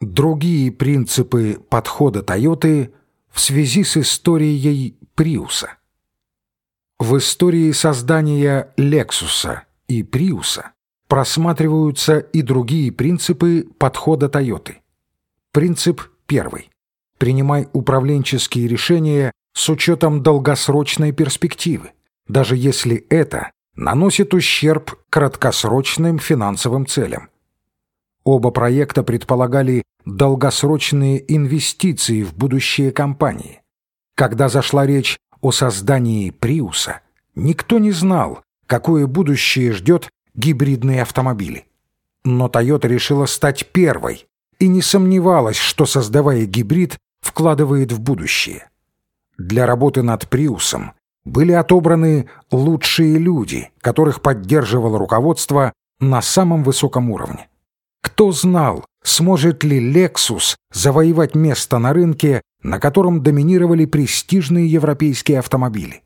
Другие принципы подхода Тойоты в связи с историей Приуса. В истории создания Лексуса и Приуса просматриваются и другие принципы подхода Тойоты. Принцип первый. Принимай управленческие решения с учетом долгосрочной перспективы, даже если это наносит ущерб краткосрочным финансовым целям. Оба проекта предполагали долгосрочные инвестиции в будущее компании. Когда зашла речь о создании Приуса, никто не знал, какое будущее ждет гибридные автомобили. Но Toyota решила стать первой и не сомневалась, что, создавая гибрид, вкладывает в будущее. Для работы над Приусом были отобраны лучшие люди, которых поддерживало руководство на самом высоком уровне. Кто знал, сможет ли Lexus завоевать место на рынке, на котором доминировали престижные европейские автомобили?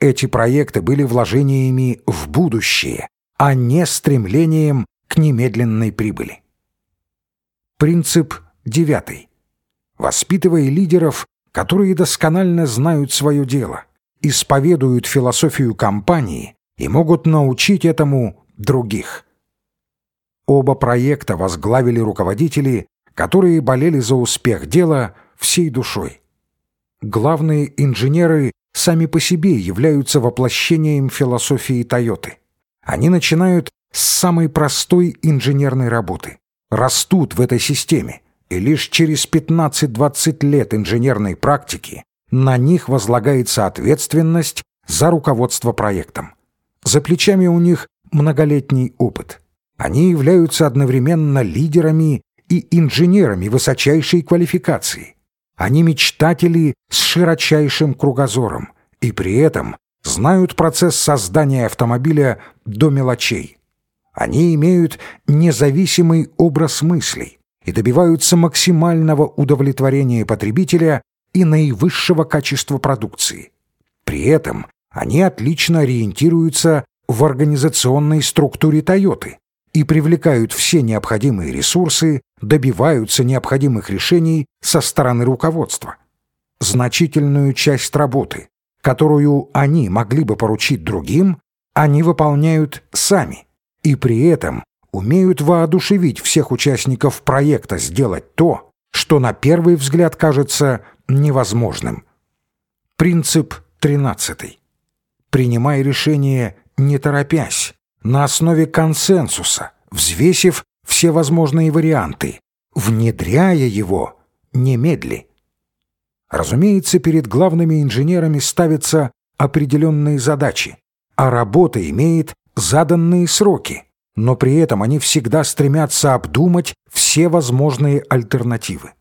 Эти проекты были вложениями в будущее, а не стремлением к немедленной прибыли. Принцип девятый. Воспитывая лидеров, которые досконально знают свое дело, исповедуют философию компании и могут научить этому других – Оба проекта возглавили руководители, которые болели за успех дела всей душой. Главные инженеры сами по себе являются воплощением философии Тойоты. Они начинают с самой простой инженерной работы, растут в этой системе, и лишь через 15-20 лет инженерной практики на них возлагается ответственность за руководство проектом. За плечами у них многолетний опыт – они являются одновременно лидерами и инженерами высочайшей квалификации. Они мечтатели с широчайшим кругозором и при этом знают процесс создания автомобиля до мелочей. Они имеют независимый образ мыслей и добиваются максимального удовлетворения потребителя и наивысшего качества продукции. При этом они отлично ориентируются в организационной структуре Toyota и привлекают все необходимые ресурсы, добиваются необходимых решений со стороны руководства. Значительную часть работы, которую они могли бы поручить другим, они выполняют сами и при этом умеют воодушевить всех участников проекта сделать то, что на первый взгляд кажется невозможным. Принцип 13. Принимай решение не торопясь, на основе консенсуса, взвесив все возможные варианты, внедряя его немедли. Разумеется, перед главными инженерами ставятся определенные задачи, а работа имеет заданные сроки, но при этом они всегда стремятся обдумать все возможные альтернативы.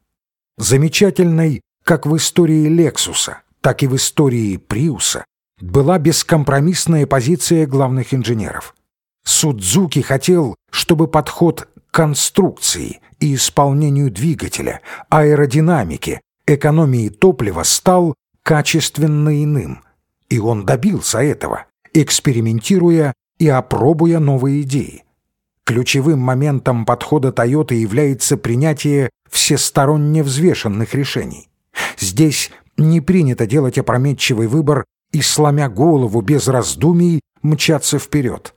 Замечательной, как в истории Лексуса, так и в истории Приуса, была бескомпромиссная позиция главных инженеров. Судзуки хотел, чтобы подход к конструкции и исполнению двигателя, аэродинамике, экономии топлива стал качественно иным. И он добился этого, экспериментируя и опробуя новые идеи. Ключевым моментом подхода Toyota является принятие всесторонне взвешенных решений. Здесь не принято делать опрометчивый выбор и, сломя голову без раздумий, мчаться вперед.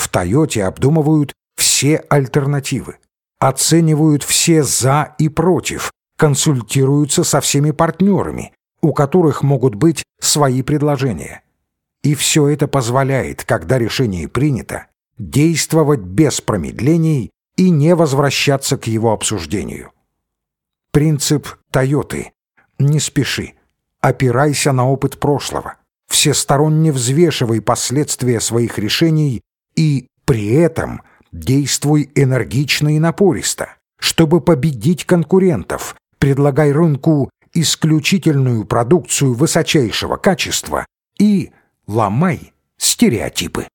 В «Тойоте» обдумывают все альтернативы, оценивают все «за» и «против», консультируются со всеми партнерами, у которых могут быть свои предложения. И все это позволяет, когда решение принято, действовать без промедлений и не возвращаться к его обсуждению. Принцип «Тойоты» — не спеши, опирайся на опыт прошлого, всесторонне взвешивай последствия своих решений и при этом действуй энергично и напористо, чтобы победить конкурентов, предлагай рынку исключительную продукцию высочайшего качества и ломай стереотипы.